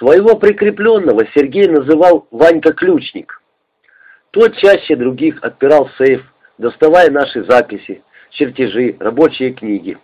Своего прикрепленного Сергей называл Ванька Ключник. Тот чаще других отпирал сейф, доставая наши записи, чертежи, рабочие книги.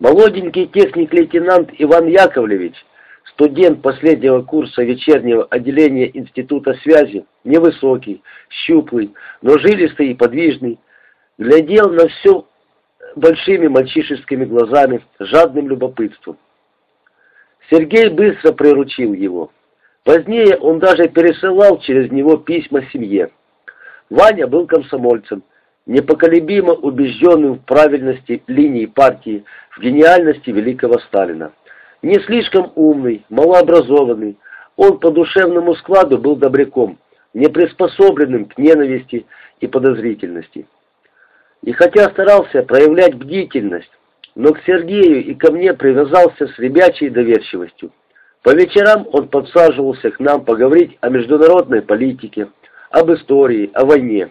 Молоденький техник-лейтенант Иван Яковлевич, студент последнего курса вечернего отделения Института связи, невысокий, щуплый, но жилистый и подвижный, глядел на все большими мальчишескими глазами, жадным любопытством. Сергей быстро приручил его. Позднее он даже пересылал через него письма семье. Ваня был комсомольцем, непоколебимо убежденным в правильности линии партии, в гениальности великого Сталина. Не слишком умный, малообразованный, он по душевному складу был добряком, не приспособленным к ненависти и подозрительности. И хотя старался проявлять бдительность, но к Сергею и ко мне привязался с ребячей доверчивостью. По вечерам он подсаживался к нам поговорить о международной политике, об истории, о войне.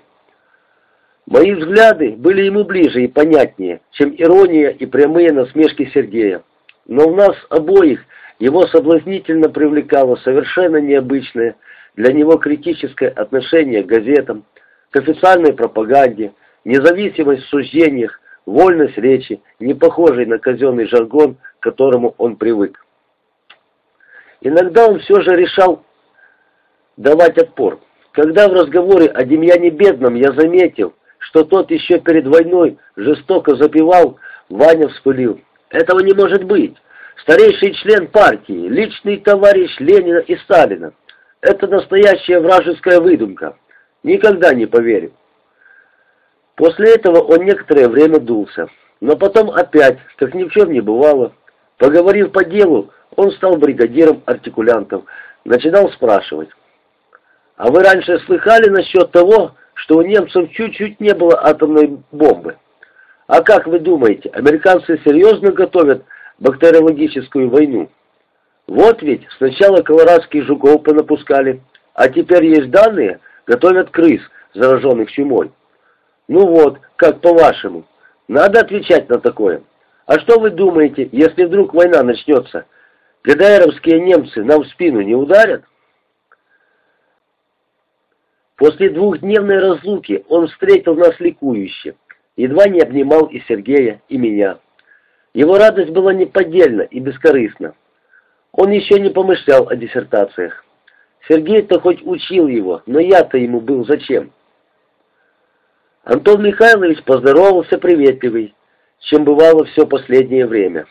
Мои взгляды были ему ближе и понятнее, чем ирония и прямые насмешки Сергея. Но в нас обоих его соблазнительно привлекало совершенно необычное для него критическое отношение к газетам, к официальной пропаганде, независимость в суждениях, вольность речи, не похожей на казенный жаргон, к которому он привык. Иногда он все же решал давать отпор. Когда в разговоре о Демьяне Бедном я заметил, что тот еще перед войной жестоко запивал, Ваня вспылил. Этого не может быть. Старейший член партии, личный товарищ Ленина и Сталина. Это настоящая вражеская выдумка. Никогда не поверю. После этого он некоторое время дулся, но потом опять, как ни в чем не бывало, поговорив по делу, он стал бригадиром артикулянтов, начинал спрашивать. «А вы раньше слыхали насчет того, что у немцев чуть-чуть не было атомной бомбы? А как вы думаете, американцы серьезно готовят бактериологическую войну? Вот ведь сначала колорадских жуков понапускали, а теперь есть данные, готовят крыс, зараженных чумой. Ну вот, как по-вашему. Надо отвечать на такое. А что вы думаете, если вдруг война начнется? ГДРовские немцы нам в спину не ударят? После двухдневной разлуки он встретил нас ликующе. Едва не обнимал и Сергея, и меня. Его радость была неподдельна и бескорыстна. Он еще не помышлял о диссертациях. Сергей-то хоть учил его, но я-то ему был зачем? Антон Михайлович поздоровался приветливый, чем бывало все последнее время.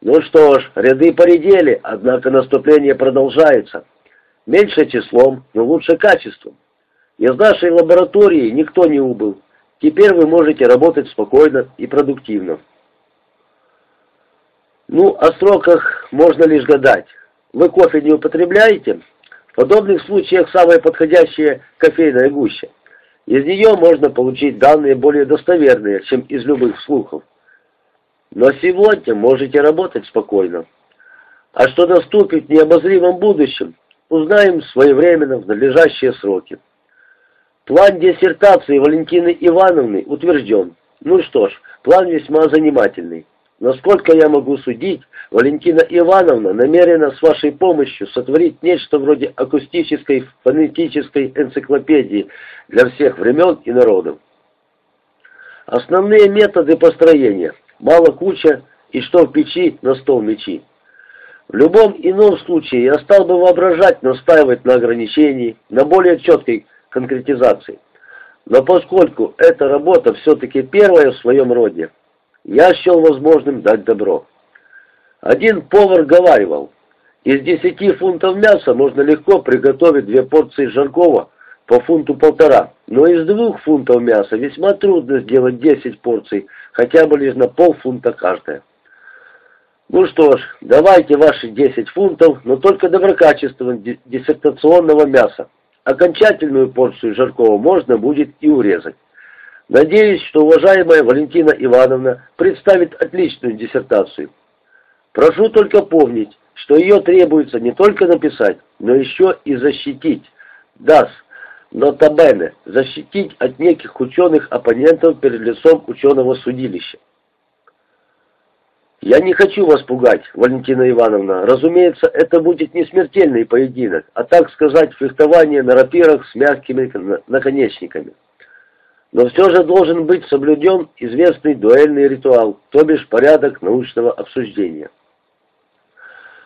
Ну что ж, ряды поредели, однако наступление продолжается. Меньше числом, но лучше качеством. Из нашей лаборатории никто не убыл. Теперь вы можете работать спокойно и продуктивно. Ну, о сроках можно лишь гадать. Вы кофе не употребляете? В подобных случаях самая подходящая кофейная гуща. Из нее можно получить данные более достоверные, чем из любых слухов. Но сегодня можете работать спокойно. А что наступит в необозримом будущем, узнаем своевременно в надлежащие сроки. План диссертации Валентины Ивановны утвержден. Ну что ж, план весьма занимательный. Насколько я могу судить, Валентина Ивановна намерена с вашей помощью сотворить нечто вроде акустической фонетической энциклопедии для всех времен и народов. Основные методы построения – мало куча и что в печи, на стол мечи. В любом ином случае я стал бы воображать, настаивать на ограничении, на более четкой конкретизации. Но поскольку эта работа все-таки первая в своем роде, я счел возможным дать добро. Один повар говаривал, из десяти фунтов мяса можно легко приготовить две порции жаркого по фунту полтора, но из двух фунтов мяса весьма трудно сделать десять порций, хотя бы лишь на полфунта каждая. Ну что ж, давайте ваши десять фунтов, но только доброкачественного диссертационного мяса. Окончательную порцию жаркого можно будет и урезать. Надеюсь, что уважаемая Валентина Ивановна представит отличную диссертацию. Прошу только помнить, что ее требуется не только написать, но еще и защитить. ДАС, нотабене, защитить от неких ученых оппонентов перед лицом ученого судилища. «Я не хочу вас пугать, Валентина Ивановна. Разумеется, это будет не смертельный поединок, а, так сказать, фехтование на рапирах с мягкими наконечниками. Но все же должен быть соблюден известный дуэльный ритуал, то бишь порядок научного обсуждения.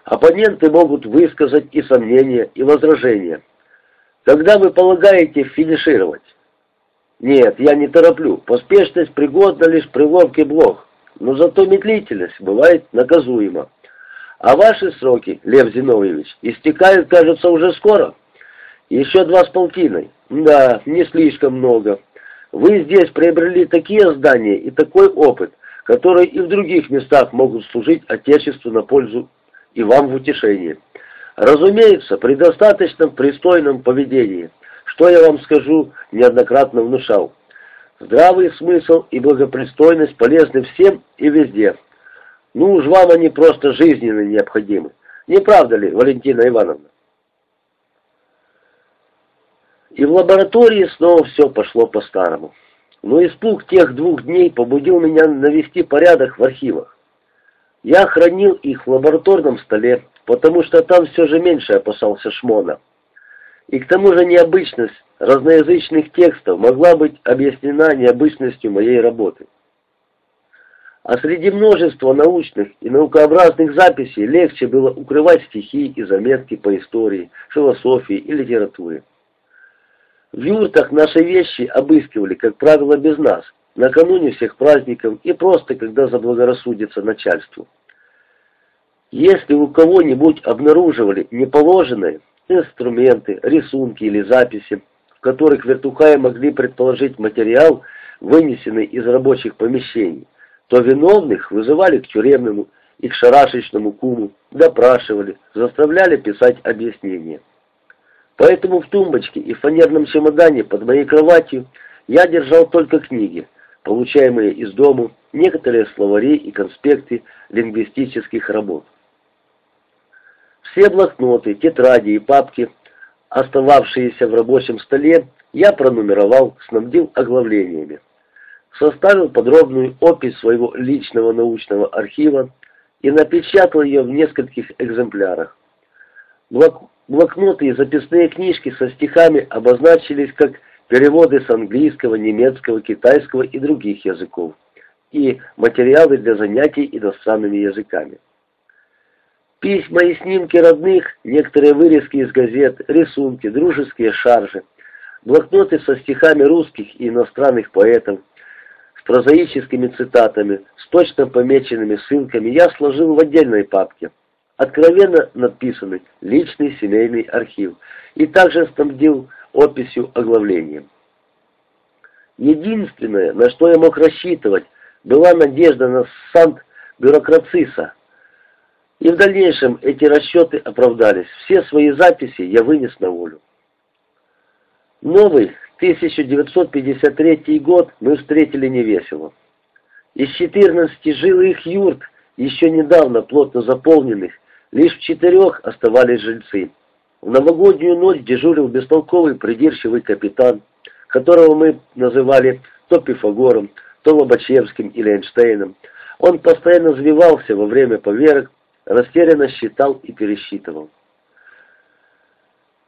Оппоненты могут высказать и сомнения, и возражения. Когда вы полагаете финишировать? Нет, я не тороплю. Поспешность пригодна лишь при ловке блох но зато медлительность бывает наказуема. А ваши сроки, Лев Зиновьевич, истекают, кажется, уже скоро. Еще два с полтиной. Да, не слишком много. Вы здесь приобрели такие здания и такой опыт, которые и в других местах могут служить Отечеству на пользу и вам в утешение. Разумеется, при достаточном пристойном поведении, что я вам скажу, неоднократно внушал. Здравый смысл и благопристойность полезны всем и везде. Ну уж вам они просто жизненно необходимы. Не правда ли, Валентина Ивановна? И в лаборатории снова все пошло по-старому. Но испуг тех двух дней побудил меня навести порядок в архивах. Я хранил их в лабораторном столе, потому что там все же меньше опасался шмона. И к тому же необычность разноязычных текстов могла быть объяснена необычностью моей работы. А среди множества научных и наукообразных записей легче было укрывать стихи и заметки по истории, философии и литературе. В юртах наши вещи обыскивали, как правило, без нас, накануне всех праздников и просто, когда заблагорассудится начальству. Если у кого-нибудь обнаруживали неположенное, инструменты, рисунки или записи, в которых вертухаи могли предположить материал, вынесенный из рабочих помещений, то виновных вызывали к тюремному и к шарашечному куму, допрашивали, заставляли писать объяснения. Поэтому в тумбочке и в фанерном чемодане под моей кроватью я держал только книги, получаемые из дому, некоторые словари и конспекты лингвистических работ. Все блокноты, тетради и папки остававшиеся в рабочем столе, я пронумеровал, снабдил оглавлениями. Составил подробную опись своего личного научного архива и напечатал ее в нескольких экземплярах. Блокноты и записные книжки со стихами обозначились как переводы с английского, немецкого, китайского и других языков и материалы для занятий иностранными языками. Письма и снимки родных, некоторые вырезки из газет, рисунки, дружеские шаржи, блокноты со стихами русских и иностранных поэтов, с прозаическими цитатами, с точно помеченными ссылками я сложил в отдельной папке. Откровенно написанный личный семейный архив и также снабдил описью оглавлением. Единственное, на что я мог рассчитывать, была надежда на сант бюрокрациса, и в дальнейшем эти расчеты оправдались. Все свои записи я вынес на волю. Новый 1953 год мы встретили невесело. Из 14 жилых юрт, еще недавно плотно заполненных, лишь в четырех оставались жильцы. В новогоднюю ночь дежурил бестолковый придирчивый капитан, которого мы называли то Пифагором, то Лобачевским или Эйнштейном. Он постоянно взвивался во время поверок, растерянно считал и пересчитывал.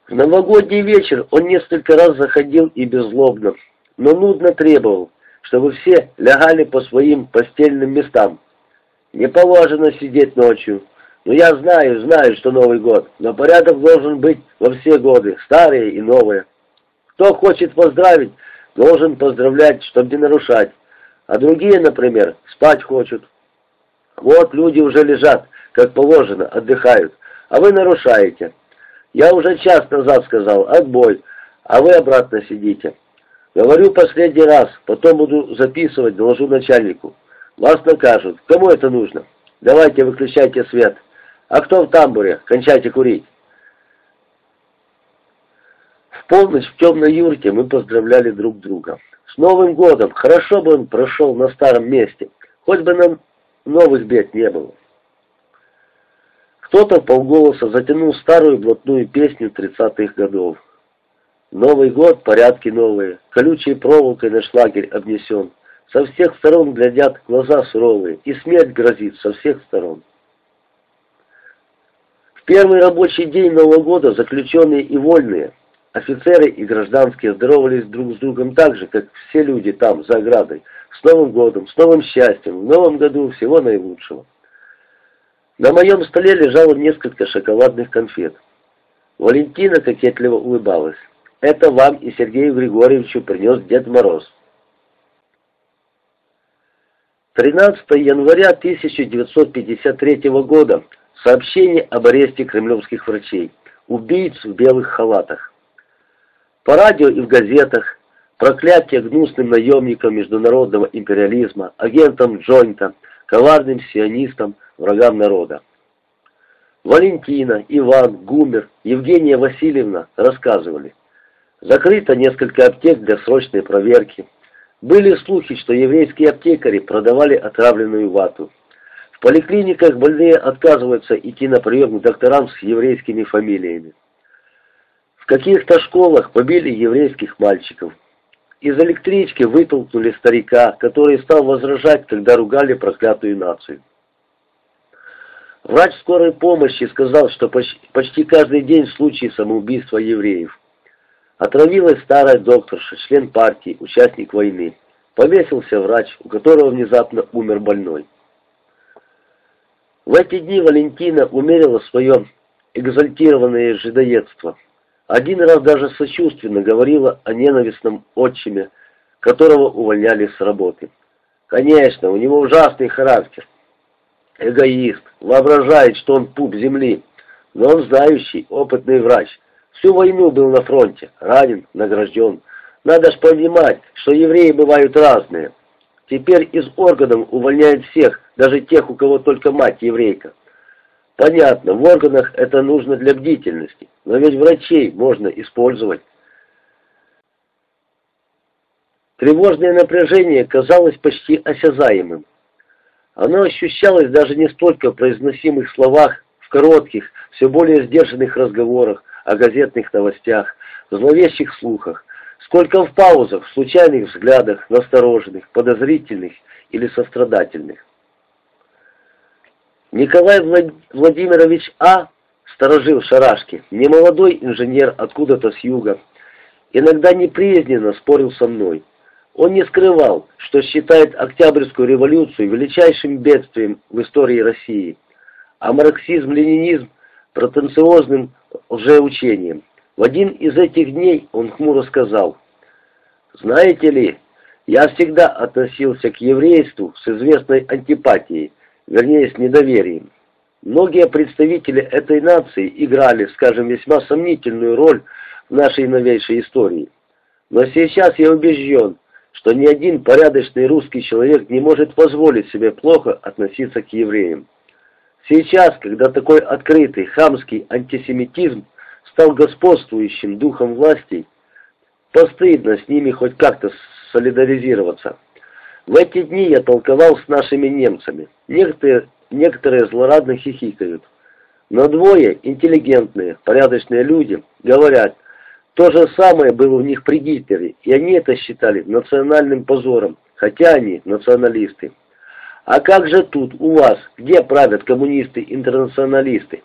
В новогодний вечер он несколько раз заходил и беззлобно, но нудно требовал, чтобы все лягали по своим постельным местам. Не положено сидеть ночью. Но я знаю, знаю, что Новый год, но порядок должен быть во все годы, старые и новые. Кто хочет поздравить, должен поздравлять, чтобы не нарушать. А другие, например, спать хочут. Вот люди уже лежат, как положено, отдыхают, а вы нарушаете. Я уже час назад сказал, отбой, а вы обратно сидите. Говорю последний раз, потом буду записывать, доложу начальнику. Вас накажут. Кому это нужно? Давайте выключайте свет. А кто в тамбуре? Кончайте курить. В полночь в темной юрте мы поздравляли друг друга. С Новым годом! Хорошо бы он прошел на старом месте. Хоть бы нам новых бед не было. Кто-то полголоса затянул старую блатную песню тридцатых годов. Новый год, порядки новые, колючей проволокой наш лагерь обнесен. Со всех сторон глядят глаза суровые, и смерть грозит со всех сторон. В первый рабочий день Нового года заключенные и вольные, офицеры и гражданские здоровались друг с другом так же, как все люди там, за оградой, с Новым годом, с новым счастьем, в Новом году всего наилучшего. На моем столе лежало несколько шоколадных конфет. Валентина кокетливо улыбалась. «Это вам и Сергею Григорьевичу принес Дед Мороз». 13 января 1953 года. Сообщение об аресте кремлевских врачей. Убийц в белых халатах. По радио и в газетах проклятие гнусным наемникам международного империализма, агентам Джойнта, коварным сионистам, врагам народа. Валентина, Иван, Гумер, Евгения Васильевна рассказывали. Закрыто несколько аптек для срочной проверки. Были слухи, что еврейские аптекари продавали отравленную вату. В поликлиниках больные отказываются идти на прием к докторам с еврейскими фамилиями. В каких-то школах побили еврейских мальчиков. Из электрички вытолкнули старика, который стал возражать, когда ругали проклятую нацию. Врач скорой помощи сказал, что почти каждый день случаи самоубийства евреев. Отравилась старая докторша, член партии, участник войны. Повесился врач, у которого внезапно умер больной. В эти дни Валентина умерила свое экзальтированное жидоедство. Один раз даже сочувственно говорила о ненавистном отчиме, которого увольняли с работы. Конечно, у него ужасный характер. Эгоист, воображает, что он пуп земли, но он знающий, опытный врач. Всю войну был на фронте, ранен, награжден. Надо ж понимать, что евреи бывают разные. Теперь из органов увольняют всех, даже тех, у кого только мать еврейка. Понятно, в органах это нужно для бдительности, но ведь врачей можно использовать. Тревожное напряжение казалось почти осязаемым. Оно ощущалось даже не столько в произносимых словах, в коротких, все более сдержанных разговорах, о газетных новостях, зловещих слухах, сколько в паузах, в случайных взглядах, настороженных, подозрительных или сострадательных. Николай Владимирович А. сторожил шарашки, немолодой инженер откуда-то с юга, иногда неприязненно спорил со мной. Он не скрывал, что считает Октябрьскую революцию величайшим бедствием в истории России, а марксизм-ленинизм претенциозным лжеучением. В один из этих дней он хмуро сказал, «Знаете ли, я всегда относился к еврейству с известной антипатией, вернее, с недоверием. Многие представители этой нации играли, скажем, весьма сомнительную роль в нашей новейшей истории. Но сейчас я убежден, что ни один порядочный русский человек не может позволить себе плохо относиться к евреям. Сейчас, когда такой открытый хамский антисемитизм стал господствующим духом власти, постыдно с ними хоть как-то солидаризироваться. В эти дни я толковал с нашими немцами. Некоторые, некоторые злорадно хихикают. Но двое, интеллигентные, порядочные люди, говорят, то же самое было у них при Гитлере, и они это считали национальным позором, хотя они националисты. А как же тут, у вас, где правят коммунисты-интернационалисты?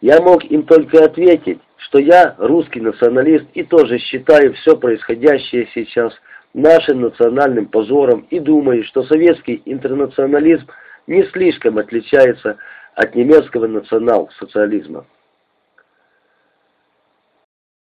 Я мог им только ответить, что я русский националист и тоже считаю все происходящее сейчас нашим национальным позором и думаю, что советский интернационализм не слишком отличается от немецкого национал-социализма.